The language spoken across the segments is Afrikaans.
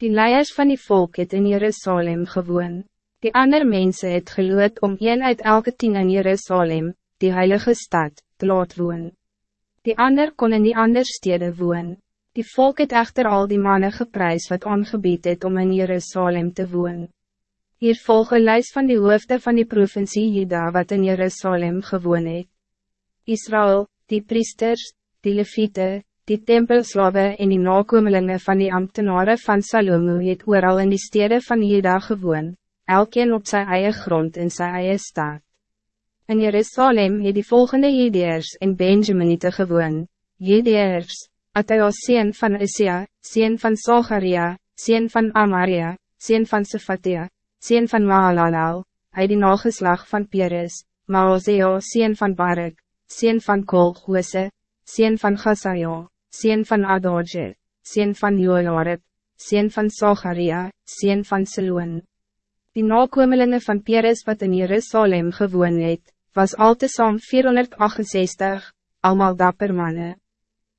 Die leiers van die volk het in Jerusalem gewoon. Die ander mensen het geloot om een uit elke tien in Jerusalem, die heilige stad, te laat woon. Die ander kon in die ander stede woon. Die volk het echter al die mannen geprys wat aangebied het om in Jerusalem te woon. Hier volg een lijst van die hoofden van die provincie Juda wat in Jerusalem gewoon het. Israël, die priesters, die leviete, die tempelslawe en die nakomelingen van die ambtenaren van Salomo het ooral in die steden van Juda gewoon, elkeen op zijn eigen grond in zijn eigen staat. In Jerusalem het die volgende Judeers en Benjaminite gewoon, Judeers, Atheos sien van Isia, sien van Sogaria, sien van Amaria, sien van Sefatia, sien van Mahalalal, hy die nageslag van Peres, Maozeo sien van Barak, sien van Kolgose, sien van Gasayo, sien van Adorje, sien van Joelarib, sien van Sogaria, sien van Siloon. Die nakomelingen van Peres wat in Jerusalem gewoon het, was al te som 468, allemaal dapper mannen.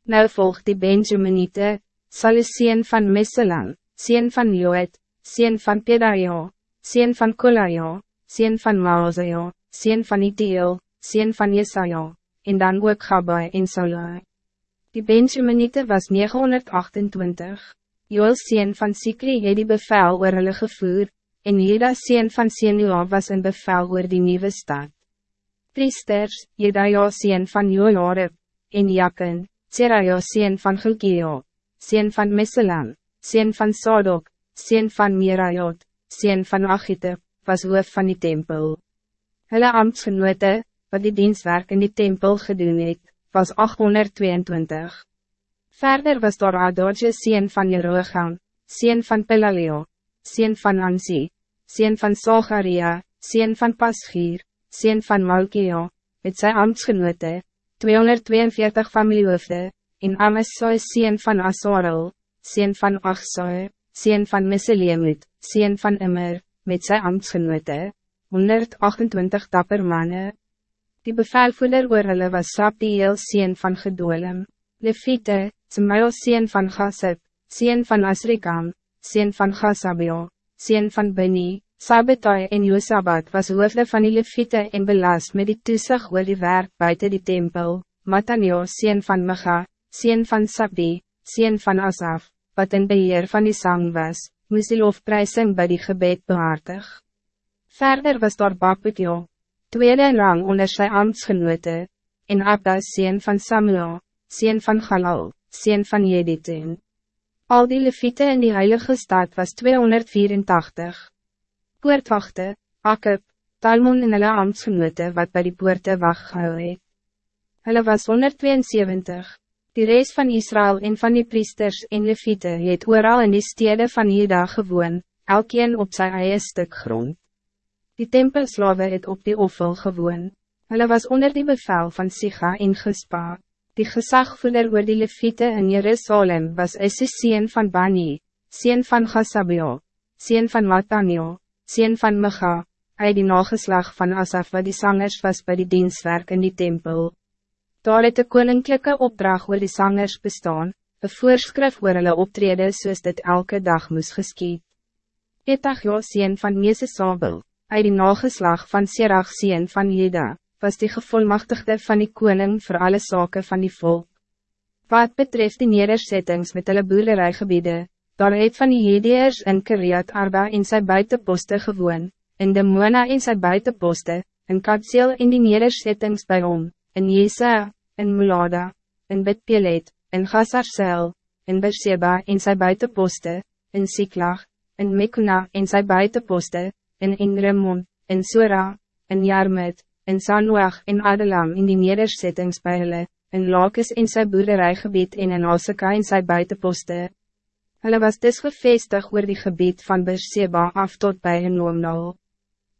Nou volgt die Benjaminite, Salle sien van Messelan, sien van Joet, sien van Pedaio, sien van Kolaio, sien van Maozaio, sien van Itiel, sien van Jesaja, en dan ook Gabai en Salai. Die Benjaminite was 928. Joel sien van Sikri het die bevel oor hulle gevoer, en Jeda sien van Senua was een bevel oor die nieuwe stad. Priesters, Jedaja sien van Joarib, en Jakken, Seraja sien van Gilkio, sien van Meselam, sien van Sadok, sien van Mirajot, sien van Achite, was hoof van die tempel. Hulle ambtsgenote, wat die dienstwerk in die tempel gedoen het, was 822. Verder was daar Adodje sien van Jeroegam, sien van Pelaleo, sien van Ansi, sien van Sogaria, sien van Pasgier, sien van Malkio, met sy ambtsgenote, 242 familiehoofde, en Amasai sien van Asarel, sien van Achsai, sien van Misselemut, sien van Immer, met sy ambtsgenote, 128 dapper mannen. Die bevelvoerder oor hulle was Sabdiel sien van Gedolem, Levite, Semail sien van Gassib, sien van Asrikam, sien van Gassabio, sien van Beni, Sabetai en Josabat was hoofde van die leviete en belast met die toesig oor die werk buiten die tempel, Matanio sien van Micha, sien van Sabdi, sien van Asaf, wat in beheer van die sang was, moes die lofprysing by die gebed behartig. Verder was daar Bakbekjo, tweede in rang onder sy ambtsgenote, en Abda sien van Samuel, sien van Galal, sien van Jediten. Al die leviete in die heilige stad was 284 poortwachte, Akub, Talmon en hulle ambtsgenote wat bij die poorte wacht gehou het. Hulle was 172. Die reis van Israël en van die priesters en leviete het ooral in die stede van Juda gewoon, elkeen op zijn eie stuk grond. Die tempelslawe het op die offel gewoon. Hulle was onder die bevel van Siga en Gespa. Die gezagvoerder oor die leviete in Jerusalem was Essie sien van Bani, sien van Gassabio, sien van Matanio, sien van Micha, uit die nageslag van Asaf wat die zangers was bij die dienstwerk in die tempel. Daar het de koninklijke opdracht oor die zangers bestaan, een voorschrift oor hulle optrede soos dit elke dag moes geskiet. Etagio sien van Mese Sabel, uit die nageslag van Serach sien van Jeda, was die gevolmachtigde van die koning voor alle zaken van die volk. Wat betreft die nederzettings met hulle boerderijgebieden, Daar het van die Hedeers in Kiriat Arba in sy buitenposte gewoon, in de Moana in sy buitenposte, in Katseel in die nederzettings bij hom, in Jesa, in Mulada, in Betpelet, in Gazarsel, in Berseba in sy buitenposte, in Siklag, in Mekuna in sy buitenposte, in Inremon, in Sora, in Jarmet, in Sanoach in Adelam in die nederzettings bij hulle, in Lakes in sy boerderijgebied en in Asaka in sy buitenposte. Hulle was dus gevestig oor die gebied van Berseba af tot bij een Noomnal.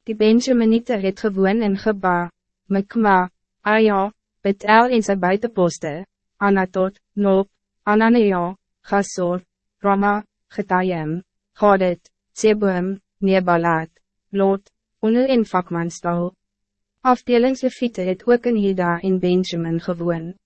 Die Benjaminite het gewoon in Geba, Mekma, Aya, Betel in sy buitenposte, Anatot, Nop, Ananea, Gasor, Rama, Getayem, Gadet, Zeboem, Nebalat, Lot, Onel en Vakmanstal. Afdelingsleviete het ook in Hida in Benjamin gewoon.